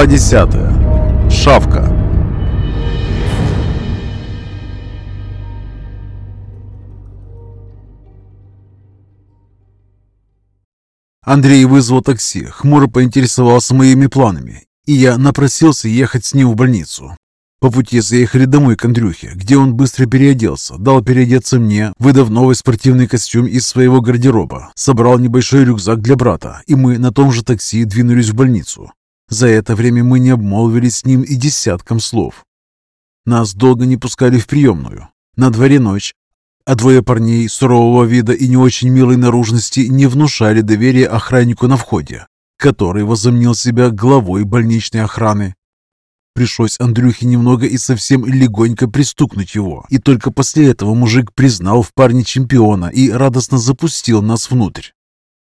Глава 10. Шавка. Андрей вызвал такси, хмуро поинтересовался моими планами, и я напросился ехать с ним в больницу. По пути заехали домой к Андрюхе, где он быстро переоделся, дал переодеться мне, выдав новый спортивный костюм из своего гардероба, собрал небольшой рюкзак для брата, и мы на том же такси двинулись в больницу. За это время мы не обмолвились с ним и десятком слов. Нас долго не пускали в приемную. На дворе ночь, а двое парней сурового вида и не очень милой наружности не внушали доверия охраннику на входе, который возомнил себя главой больничной охраны. Пришлось Андрюхе немного и совсем легонько пристукнуть его, и только после этого мужик признал в парне чемпиона и радостно запустил нас внутрь.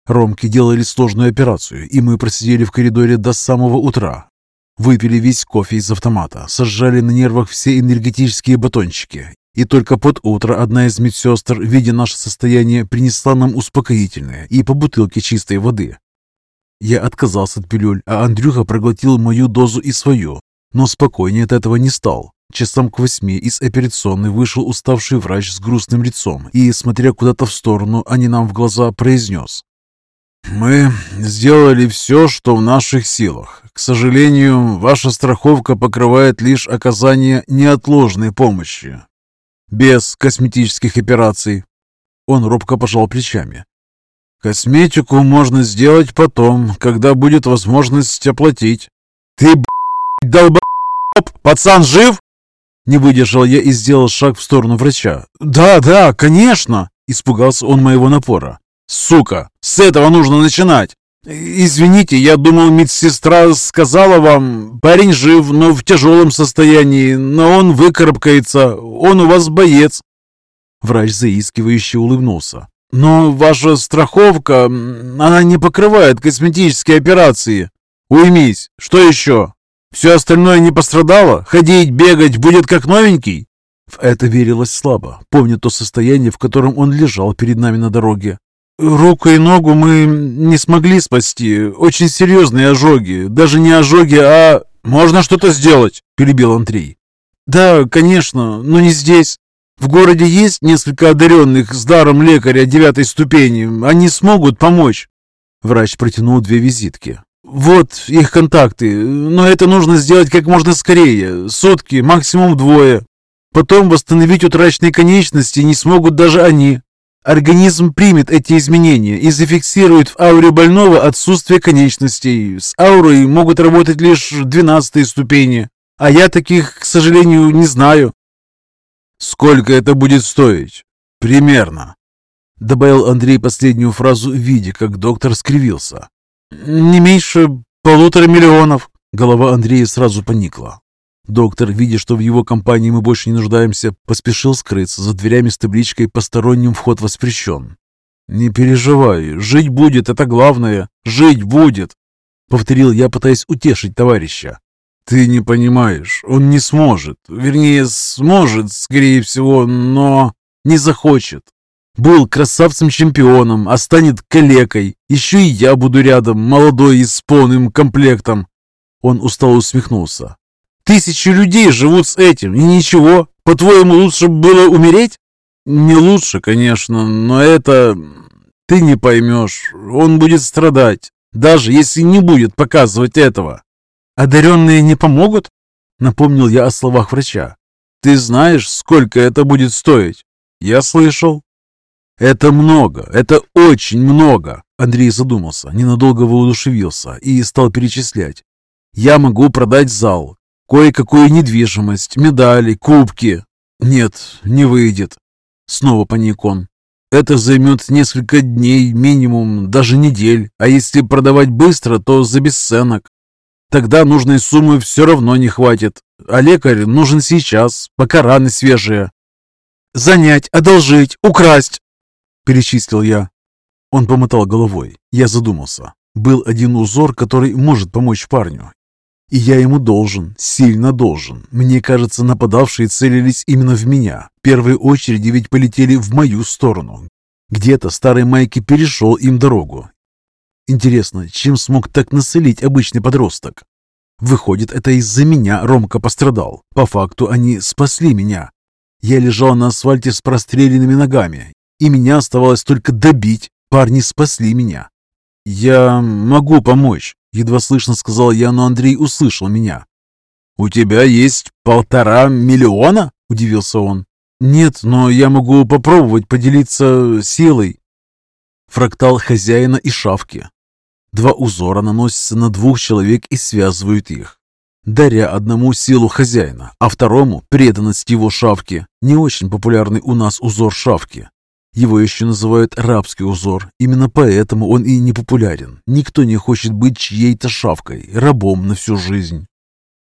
Ромки делали сложную операцию, и мы просидели в коридоре до самого утра. Выпили весь кофе из автомата, сожжали на нервах все энергетические батончики. И только под утро одна из медсестр, видя наше состояние, принесла нам успокоительное и по бутылке чистой воды. Я отказался от пилюль, а Андрюха проглотил мою дозу и свою, но спокойнее от этого не стал. Часам к восьми из операционной вышел уставший врач с грустным лицом и, смотря куда-то в сторону, а не нам в глаза, произнес. «Мы сделали все, что в наших силах. К сожалению, ваша страховка покрывает лишь оказание неотложной помощи. Без косметических операций». Он робко пожал плечами. «Косметику можно сделать потом, когда будет возможность оплатить». «Ты, б***ь, долб***, пацан жив?» Не выдержал я и сделал шаг в сторону врача. «Да, да, конечно!» Испугался он моего напора. Сука, с этого нужно начинать. Извините, я думал, медсестра сказала вам, парень жив, но в тяжелом состоянии, но он выкарабкается, он у вас боец. Врач заискивающе улыбнулся. Но ваша страховка, она не покрывает косметические операции. Уймись, что еще? Все остальное не пострадало? Ходить, бегать будет как новенький? В это верилось слабо, помня то состояние, в котором он лежал перед нами на дороге. Руку и ногу мы не смогли спасти. Очень серьезные ожоги. Даже не ожоги, а... Можно что-то сделать, перебил Андрей. Да, конечно, но не здесь. В городе есть несколько одаренных с даром лекаря девятой ступени. Они смогут помочь. Врач протянул две визитки. Вот их контакты, но это нужно сделать как можно скорее. Сутки, максимум двое. Потом восстановить утраченные конечности не смогут даже они. Организм примет эти изменения и зафиксирует в ауре больного отсутствие конечностей. С аурой могут работать лишь двенадцатые ступени, а я таких, к сожалению, не знаю. Сколько это будет стоить? Примерно. Добавил Андрей последнюю фразу, видя, как доктор скривился. Не меньше полутора миллионов. Голова Андрея сразу поникла. Доктор, видя, что в его компании мы больше не нуждаемся, поспешил скрыться за дверями с табличкой «Посторонним вход воспрещен». «Не переживай, жить будет, это главное, жить будет!» Повторил я, пытаясь утешить товарища. «Ты не понимаешь, он не сможет, вернее, сможет, скорее всего, но не захочет. Был красавцем-чемпионом, а станет калекой. Еще и я буду рядом, молодой и с полным комплектом». Он устало усмехнулся. Тысячи людей живут с этим, и ничего. По-твоему, лучше было умереть? Не лучше, конечно, но это... Ты не поймешь. Он будет страдать, даже если не будет показывать этого. Одаренные не помогут? Напомнил я о словах врача. Ты знаешь, сколько это будет стоить? Я слышал. Это много, это очень много. Андрей задумался, ненадолго воодушевился и стал перечислять. Я могу продать зал, Кое-какую недвижимость, медали, кубки. Нет, не выйдет. Снова паник он. Это займет несколько дней, минимум, даже недель. А если продавать быстро, то за бесценок. Тогда нужной суммы все равно не хватит. А лекарь нужен сейчас, пока раны свежие. «Занять, одолжить, украсть!» Перечислил я. Он помотал головой. Я задумался. Был один узор, который может помочь парню, и я ему должен, сильно должен. Мне кажется, нападавшие целились именно в меня. Первые очереди ведь полетели в мою сторону. Где-то старый Майки перешел им дорогу. Интересно, чем смог так насолить обычный подросток? Выходит, это из-за меня Ромка пострадал. По факту они спасли меня. Я лежал на асфальте с простреленными ногами, и меня оставалось только добить. Парни спасли меня. «Я могу помочь», — едва слышно сказал я, но Андрей услышал меня. «У тебя есть полтора миллиона?» — удивился он. «Нет, но я могу попробовать поделиться силой». Фрактал хозяина и шавки. Два узора наносятся на двух человек и связывают их, даря одному силу хозяина, а второму – преданность его шавки. Не очень популярный у нас узор шавки. Его еще называют рабский узор. Именно поэтому он и не популярен. Никто не хочет быть чьей-то шавкой, рабом на всю жизнь.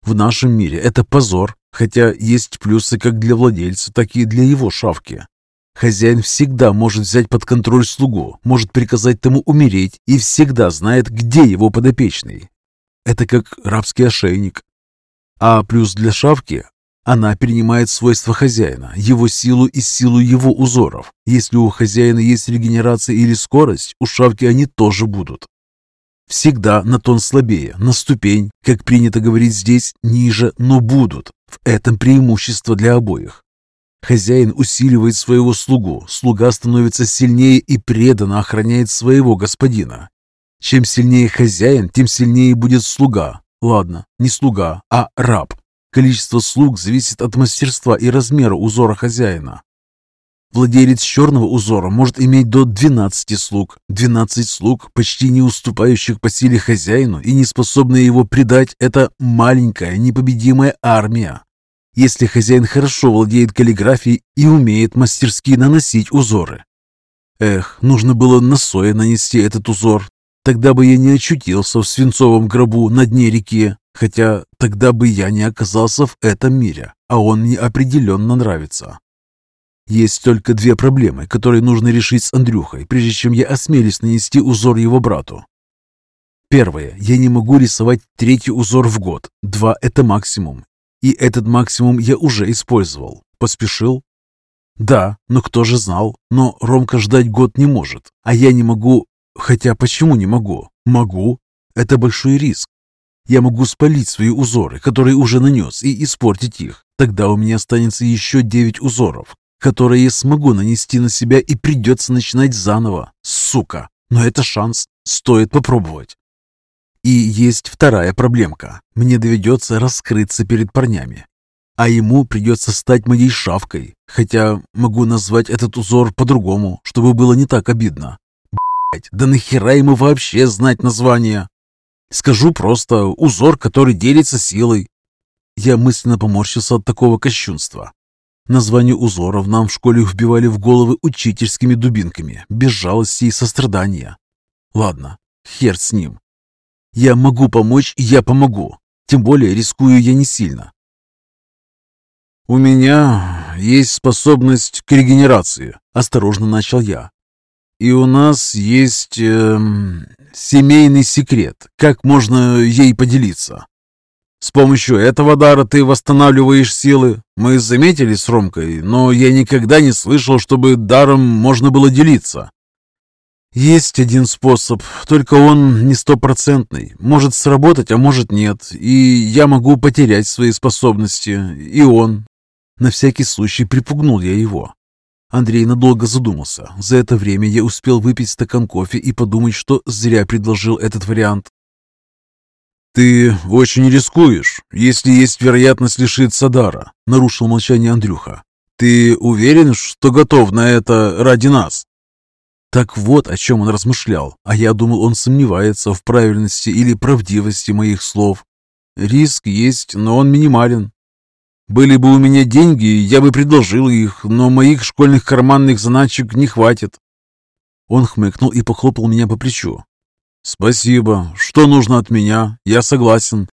В нашем мире это позор, хотя есть плюсы как для владельца, так и для его шавки. Хозяин всегда может взять под контроль слугу, может приказать тому умереть и всегда знает, где его подопечный. Это как рабский ошейник. А плюс для шавки она перенимает свойства хозяина, его силу и силу его узоров. Если у хозяина есть регенерация или скорость, у шавки они тоже будут. Всегда на тон слабее, на ступень, как принято говорить здесь, ниже, но будут. В этом преимущество для обоих. Хозяин усиливает своего слугу, слуга становится сильнее и преданно охраняет своего господина. Чем сильнее хозяин, тем сильнее будет слуга. Ладно, не слуга, а раб. Количество слуг зависит от мастерства и размера узора хозяина. Владелец черного узора может иметь до 12 слуг. 12 слуг, почти не уступающих по силе хозяину и не способные его предать, это маленькая непобедимая армия. Если хозяин хорошо владеет каллиграфией и умеет мастерски наносить узоры. Эх, нужно было на сое нанести этот узор. Тогда бы я не очутился в свинцовом гробу на дне реки, хотя тогда бы я не оказался в этом мире, а он мне определенно нравится. Есть только две проблемы, которые нужно решить с Андрюхой, прежде чем я осмелюсь нанести узор его брату. Первое. Я не могу рисовать третий узор в год. Два – это максимум. И этот максимум я уже использовал. Поспешил? Да, но кто же знал? Но Ромка ждать год не может. А я не могу... Хотя почему не могу? Могу. Это большой риск. Я могу спалить свои узоры, которые уже нанес, и испортить их. Тогда у меня останется еще девять узоров, которые я смогу нанести на себя и придется начинать заново. Сука! Но это шанс. Стоит попробовать. И есть вторая проблемка. Мне доведется раскрыться перед парнями. А ему придется стать моей шавкой. Хотя могу назвать этот узор по-другому, чтобы было не так обидно. Блять, да нахера ему вообще знать название? Скажу просто узор, который делится силой. Я мысленно поморщился от такого кощунства. Название узоров нам в школе вбивали в головы учительскими дубинками, без жалости и сострадания. Ладно, хер с ним. Я могу помочь, и я помогу. Тем более рискую я не сильно. «У меня есть способность к регенерации», – осторожно начал я. «И у нас есть э, семейный секрет, как можно ей поделиться. С помощью этого дара ты восстанавливаешь силы. Мы заметили с Ромкой, но я никогда не слышал, чтобы даром можно было делиться. Есть один способ, только он не стопроцентный. Может сработать, а может нет. И я могу потерять свои способности. И он. На всякий случай припугнул я его. Андрей надолго задумался. За это время я успел выпить стакан кофе и подумать, что зря предложил этот вариант. «Ты очень рискуешь, если есть вероятность лишиться дара», — нарушил молчание Андрюха. «Ты уверен, что готов на это ради нас?» Так вот о чем он размышлял, а я думал, он сомневается в правильности или правдивости моих слов. Риск есть, но он минимален. Были бы у меня деньги, я бы предложил их, но моих школьных карманных заначек не хватит. Он хмыкнул и похлопал меня по плечу. «Спасибо. Что нужно от меня? Я согласен».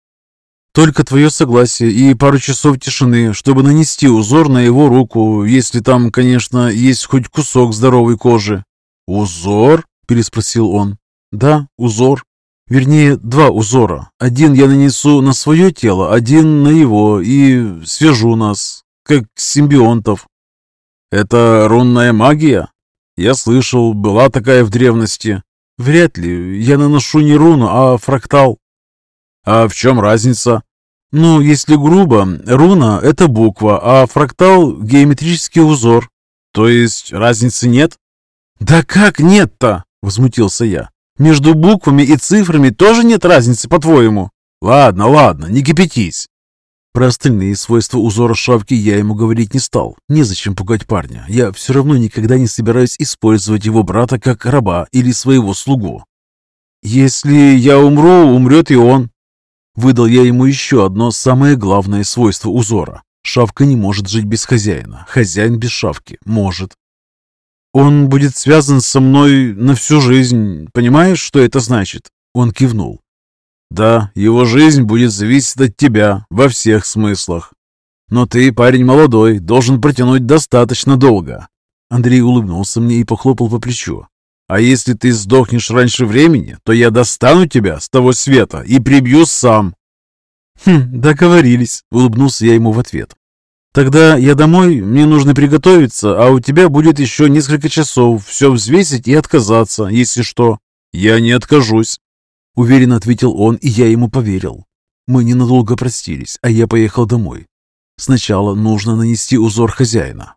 «Только твое согласие и пару часов тишины, чтобы нанести узор на его руку, если там, конечно, есть хоть кусок здоровой кожи». «Узор?» – переспросил он. «Да, узор. Вернее, два узора. Один я нанесу на свое тело, один на его, и свяжу нас, как симбионтов». «Это рунная магия?» «Я слышал, была такая в древности». Вряд ли. Я наношу не руну, а фрактал. А в чем разница? Ну, если грубо, руна – это буква, а фрактал – геометрический узор. То есть разницы нет? Да как нет-то? Возмутился я. Между буквами и цифрами тоже нет разницы, по-твоему? Ладно, ладно, не кипятись. Про остальные свойства узора шапки я ему говорить не стал. Незачем пугать парня. Я все равно никогда не собираюсь использовать его брата как раба или своего слугу. «Если я умру, умрет и он». Выдал я ему еще одно самое главное свойство узора. Шавка не может жить без хозяина. Хозяин без шавки может. «Он будет связан со мной на всю жизнь. Понимаешь, что это значит?» Он кивнул. Да, его жизнь будет зависеть от тебя во всех смыслах. Но ты, парень молодой, должен протянуть достаточно долго. Андрей улыбнулся мне и похлопал по плечу. А если ты сдохнешь раньше времени, то я достану тебя с того света и прибью сам. Хм, договорились, улыбнулся я ему в ответ. Тогда я домой, мне нужно приготовиться, а у тебя будет еще несколько часов все взвесить и отказаться, если что. Я не откажусь. Уверенно ответил он, и я ему поверил. Мы ненадолго простились, а я поехал домой. Сначала нужно нанести узор хозяина.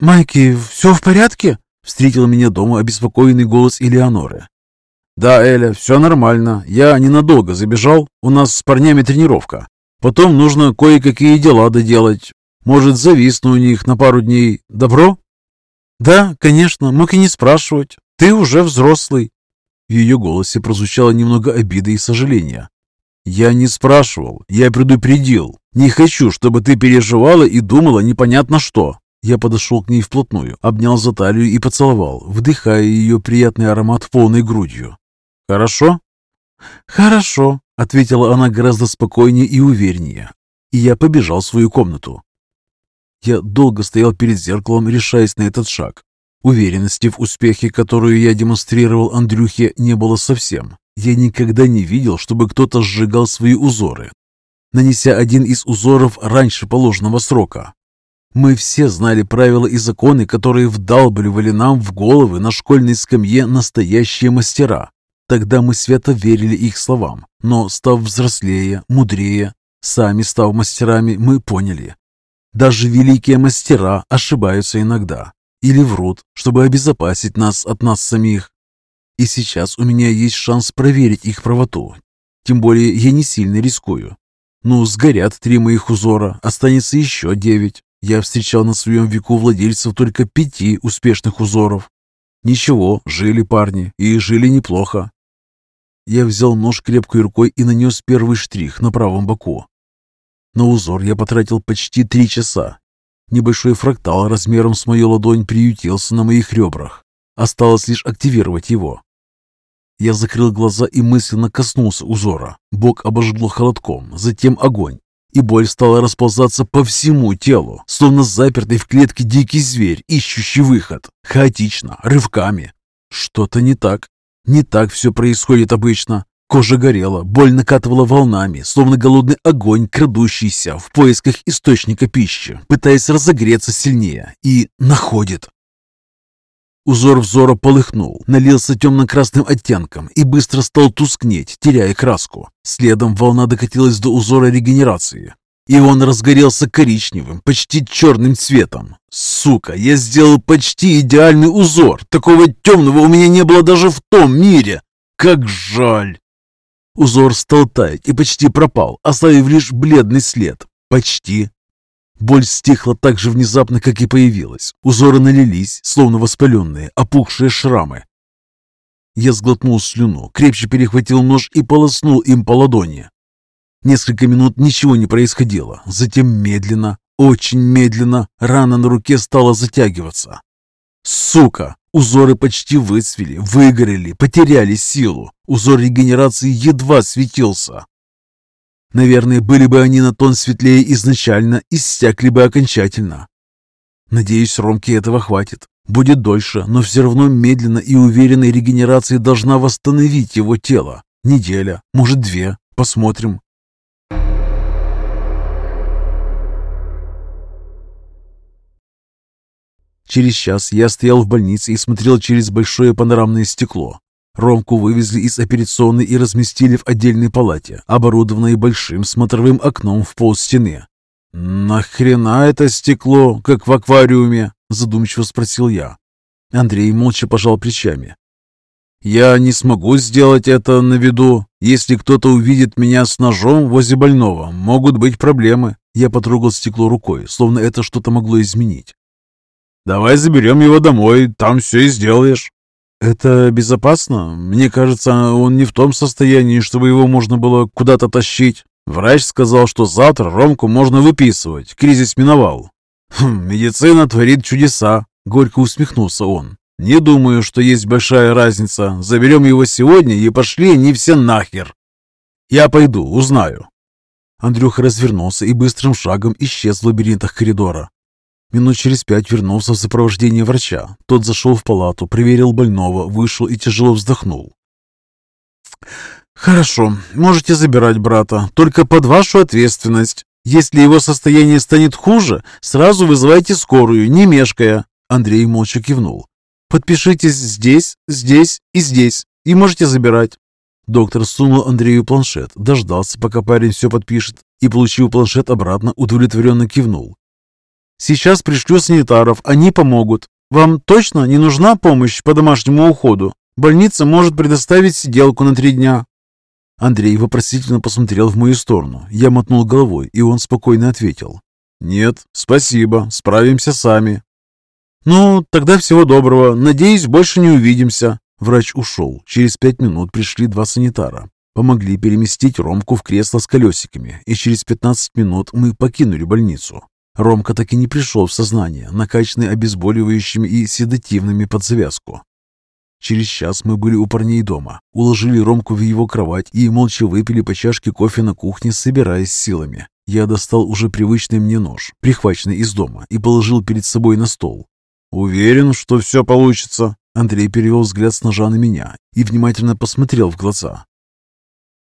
«Майки, все в порядке?» Встретил меня дома обеспокоенный голос Элеоноры. «Да, Эля, все нормально. Я ненадолго забежал. У нас с парнями тренировка. Потом нужно кое-какие дела доделать. Может, зависну у них на пару дней. Добро?» «Да, конечно, мог и не спрашивать. Ты уже взрослый». В ее голосе прозвучало немного обиды и сожаления. «Я не спрашивал, я предупредил. Не хочу, чтобы ты переживала и думала непонятно что». Я подошел к ней вплотную, обнял за талию и поцеловал, вдыхая ее приятный аромат полной грудью. «Хорошо?» «Хорошо», — ответила она гораздо спокойнее и увереннее. И я побежал в свою комнату. Я долго стоял перед зеркалом, решаясь на этот шаг. Уверенности в успехе, которую я демонстрировал Андрюхе, не было совсем. Я никогда не видел, чтобы кто-то сжигал свои узоры, нанеся один из узоров раньше положенного срока. Мы все знали правила и законы, которые вдалбливали нам в головы на школьной скамье настоящие мастера. Тогда мы свято верили их словам, но, став взрослее, мудрее, сами став мастерами, мы поняли, даже великие мастера ошибаются иногда или врут, чтобы обезопасить нас от нас самих. И сейчас у меня есть шанс проверить их правоту. Тем более я не сильно рискую. Ну, сгорят три моих узора, останется еще девять. Я встречал на своем веку владельцев только пяти успешных узоров. Ничего, жили парни, и жили неплохо. Я взял нож крепкой рукой и нанес первый штрих на правом боку. На узор я потратил почти три часа. Небольшой фрактал размером с мою ладонь приютился на моих ребрах. Осталось лишь активировать его. Я закрыл глаза и мысленно коснулся узора. Бок обожгло холодком, затем огонь. И боль стала расползаться по всему телу, словно запертый в клетке дикий зверь, ищущий выход. Хаотично, рывками. Что-то не так. Не так все происходит обычно. Кожа горела, боль накатывала волнами, словно голодный огонь, крадущийся в поисках источника пищи, пытаясь разогреться сильнее, и находит. Узор взора полыхнул, налился темно-красным оттенком и быстро стал тускнеть, теряя краску. Следом волна докатилась до узора регенерации. И он разгорелся коричневым, почти черным цветом. Сука, я сделал почти идеальный узор. Такого темного у меня не было даже в том мире. Как жаль. Узор стал таять и почти пропал, оставив лишь бледный след. Почти. Боль стихла так же внезапно, как и появилась. Узоры налились, словно воспаленные, опухшие шрамы. Я сглотнул слюну, крепче перехватил нож и полоснул им по ладони. Несколько минут ничего не происходило. Затем медленно, очень медленно, рана на руке стала затягиваться. Сука! Узоры почти выцвели, выгорели, потеряли силу. Узор регенерации едва светился. Наверное, были бы они на тон светлее изначально, иссякли бы окончательно. Надеюсь, Ромке этого хватит. Будет дольше, но все равно медленно и уверенной регенерация должна восстановить его тело. Неделя, может две. Посмотрим. Через час я стоял в больнице и смотрел через большое панорамное стекло. Ромку вывезли из операционной и разместили в отдельной палате, оборудованной большим смотровым окном в пол стены. «Нахрена это стекло, как в аквариуме?» – задумчиво спросил я. Андрей молча пожал плечами. «Я не смогу сделать это на виду. Если кто-то увидит меня с ножом возле больного, могут быть проблемы». Я потрогал стекло рукой, словно это что-то могло изменить. «Давай заберем его домой, там все и сделаешь». «Это безопасно? Мне кажется, он не в том состоянии, чтобы его можно было куда-то тащить. Врач сказал, что завтра Ромку можно выписывать, кризис миновал». Хм, «Медицина творит чудеса», — горько усмехнулся он. «Не думаю, что есть большая разница. Заберем его сегодня и пошли они все нахер. Я пойду, узнаю». Андрюха развернулся и быстрым шагом исчез в лабиринтах коридора. Минут через пять вернулся в сопровождении врача. Тот зашел в палату, проверил больного, вышел и тяжело вздохнул. «Хорошо, можете забирать брата, только под вашу ответственность. Если его состояние станет хуже, сразу вызывайте скорую, не мешкая». Андрей молча кивнул. «Подпишитесь здесь, здесь и здесь, и можете забирать». Доктор сунул Андрею планшет, дождался, пока парень все подпишет, и, получив планшет обратно, удовлетворенно кивнул. «Сейчас пришлю санитаров, они помогут. Вам точно не нужна помощь по домашнему уходу? Больница может предоставить сиделку на три дня». Андрей вопросительно посмотрел в мою сторону. Я мотнул головой, и он спокойно ответил. «Нет, спасибо, справимся сами». «Ну, тогда всего доброго. Надеюсь, больше не увидимся». Врач ушел. Через пять минут пришли два санитара. Помогли переместить Ромку в кресло с колесиками, и через 15 минут мы покинули больницу. Ромка так и не пришел в сознание, накачанный обезболивающими и седативными под завязку. Через час мы были у парней дома, уложили Ромку в его кровать и молча выпили по чашке кофе на кухне, собираясь силами. Я достал уже привычный мне нож, прихваченный из дома, и положил перед собой на стол. «Уверен, что все получится?» Андрей перевел взгляд с ножа на меня и внимательно посмотрел в глаза.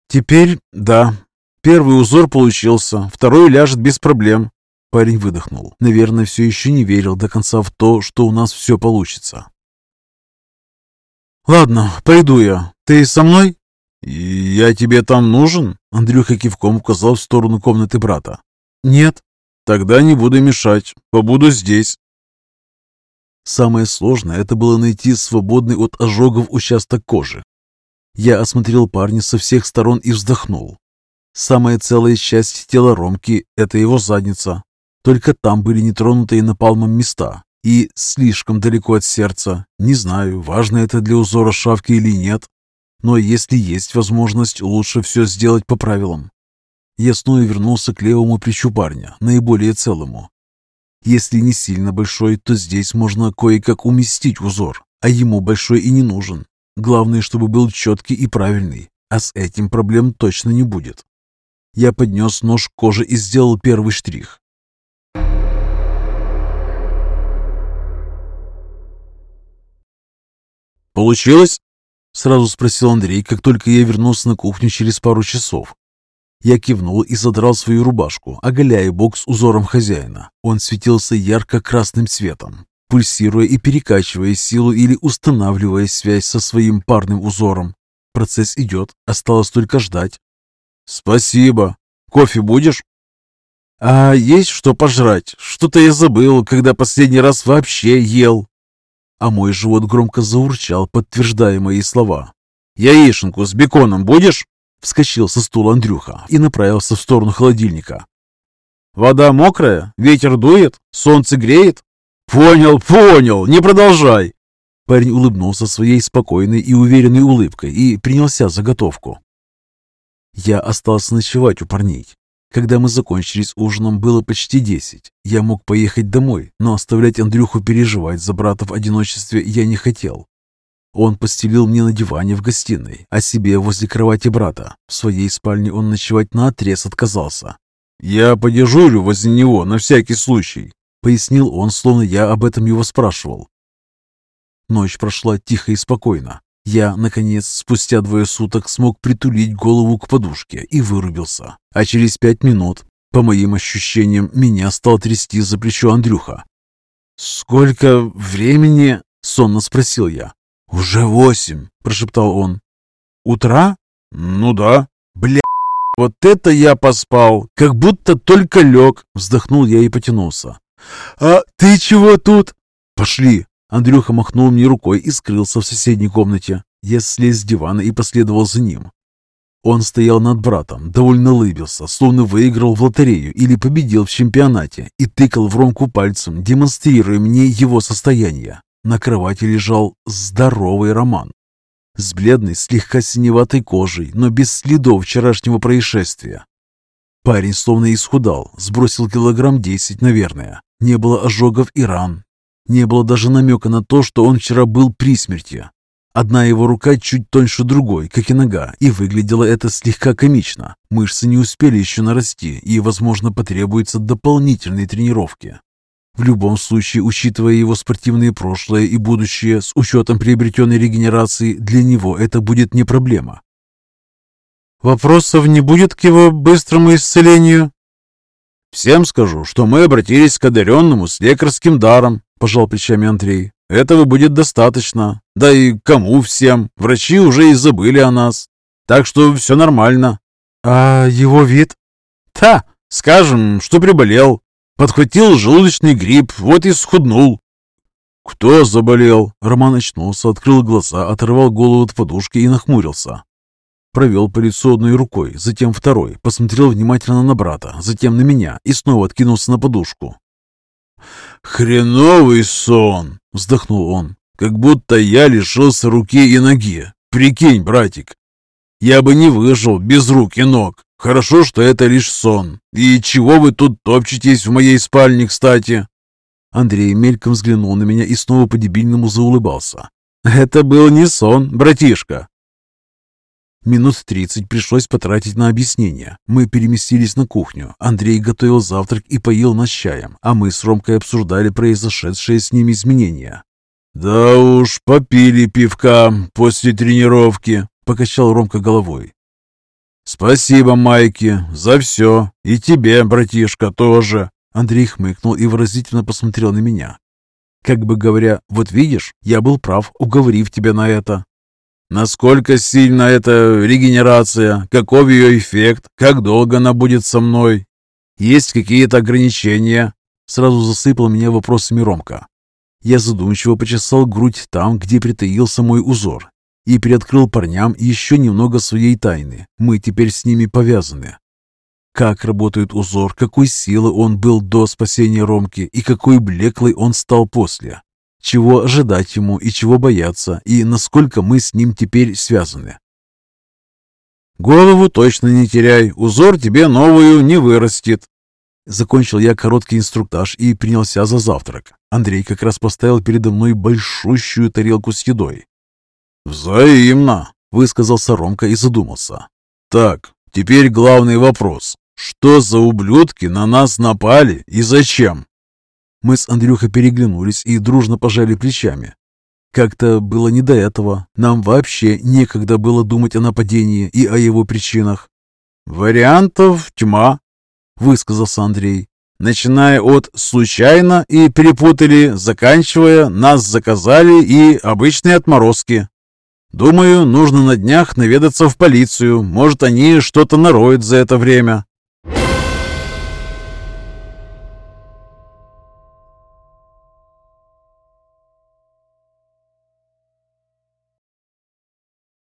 «Теперь да. Первый узор получился, второй ляжет без проблем. Парень выдохнул. Наверное, все еще не верил до конца в то, что у нас все получится. «Ладно, пойду я. Ты со мной?» «Я тебе там нужен?» Андрюха кивком указал в сторону комнаты брата. «Нет». «Тогда не буду мешать. Побуду здесь». Самое сложное – это было найти свободный от ожогов участок кожи. Я осмотрел парня со всех сторон и вздохнул. Самая целая часть тела Ромки – это его задница. Только там были нетронутые напалмом места. И слишком далеко от сердца. Не знаю, важно это для узора шавки или нет. Но если есть возможность, лучше все сделать по правилам. Я снова вернулся к левому плечу парня, наиболее целому. Если не сильно большой, то здесь можно кое-как уместить узор, а ему большой и не нужен. Главное, чтобы был четкий и правильный, а с этим проблем точно не будет. Я поднес нож к коже и сделал первый штрих. «Получилось?» — сразу спросил Андрей, как только я вернулся на кухню через пару часов. Я кивнул и задрал свою рубашку, оголяя бок с узором хозяина. Он светился ярко-красным цветом, пульсируя и перекачивая силу или устанавливая связь со своим парным узором. Процесс идет, осталось только ждать. «Спасибо. Кофе будешь?» «А есть что пожрать? Что-то я забыл, когда последний раз вообще ел» а мой живот громко заурчал, подтверждая мои слова. «Яишенку с беконом будешь?» Вскочил со стула Андрюха и направился в сторону холодильника. «Вода мокрая? Ветер дует? Солнце греет?» «Понял, понял, не продолжай!» Парень улыбнулся своей спокойной и уверенной улыбкой и принялся заготовку. Я остался ночевать у парней. Когда мы закончили с ужином, было почти десять. Я мог поехать домой, но оставлять Андрюху переживать за брата в одиночестве я не хотел. Он постелил мне на диване в гостиной, а себе возле кровати брата. В своей спальне он ночевать наотрез отказался. «Я подежурю возле него на всякий случай», — пояснил он, словно я об этом его спрашивал. Ночь прошла тихо и спокойно. Я, наконец, спустя двое суток смог притулить голову к подушке и вырубился. А через пять минут, по моим ощущениям, меня стал трясти за плечо Андрюха. «Сколько времени?» — сонно спросил я. «Уже восемь», — прошептал он. «Утра?» «Ну да». «Бля, вот это я поспал, как будто только лег», — вздохнул я и потянулся. «А ты чего тут?» «Пошли!» Андрюха махнул мне рукой и скрылся в соседней комнате. Я слез с дивана и последовал за ним. Он стоял над братом, довольно улыбился, словно выиграл в лотерею или победил в чемпионате, и тыкал в Ромку пальцем, демонстрируя мне его состояние. На кровати лежал здоровый Роман. С бледной, слегка синеватой кожей, но без следов вчерашнего происшествия. Парень словно исхудал, сбросил килограмм десять, наверное. Не было ожогов и ран. Не было даже намека на то, что он вчера был при смерти. Одна его рука чуть тоньше другой, как и нога, и выглядело это слегка комично. Мышцы не успели еще нарасти, и, возможно, потребуются дополнительные тренировки. В любом случае, учитывая его спортивное прошлое и будущее, с учетом приобретенной регенерации, для него это будет не проблема. «Вопросов не будет к его быстрому исцелению?» «Всем скажу, что мы обратились к одаренному с лекарским даром», – пожал плечами Андрей. Этого будет достаточно. Да и кому всем? Врачи уже и забыли о нас. Так что все нормально. А его вид? Та, скажем, что приболел. Подхватил желудочный грипп, вот и схуднул. «Кто заболел?» Роман очнулся, открыл глаза, оторвал голову от подушки и нахмурился. Провел по лицу одной рукой, затем второй, посмотрел внимательно на брата, затем на меня и снова откинулся на подушку. «Хреновый сон!» — вздохнул он. «Как будто я лишился руки и ноги. Прикинь, братик, я бы не выжил без рук и ног. Хорошо, что это лишь сон. И чего вы тут топчетесь в моей спальне, кстати?» Андрей мельком взглянул на меня и снова по-дебильному заулыбался. «Это был не сон, братишка. Минут тридцать пришлось потратить на объяснение. Мы переместились на кухню. Андрей готовил завтрак и поил нас чаем, а мы с Ромкой обсуждали произошедшие с ними изменения. «Да уж, попили пивка после тренировки», — покачал Ромка головой. «Спасибо, Майки, за все. И тебе, братишка, тоже». Андрей хмыкнул и выразительно посмотрел на меня. Как бы говоря, вот видишь, я был прав, уговорив тебя на это. Насколько сильна эта регенерация, каков ее эффект, как долго она будет со мной? Есть какие-то ограничения?» Сразу засыпал меня вопросами Ромка. Я задумчиво почесал грудь там, где притаился мой узор, и приоткрыл парням еще немного своей тайны. Мы теперь с ними повязаны. Как работает узор, какой силы он был до спасения Ромки и какой блеклый он стал после чего ожидать ему и чего бояться, и насколько мы с ним теперь связаны. «Голову точно не теряй, узор тебе новую не вырастет». Закончил я короткий инструктаж и принялся за завтрак. Андрей как раз поставил передо мной большущую тарелку с едой. «Взаимно», — высказался Ромка и задумался. «Так, теперь главный вопрос. Что за ублюдки на нас напали и зачем?» Мы с Андрюхой переглянулись и дружно пожали плечами. Как-то было не до этого. Нам вообще некогда было думать о нападении и о его причинах. «Вариантов тьма», — высказался Андрей. «Начиная от «случайно» и перепутали, заканчивая «нас заказали» и «обычные отморозки». Думаю, нужно на днях наведаться в полицию. Может, они что-то нароют за это время.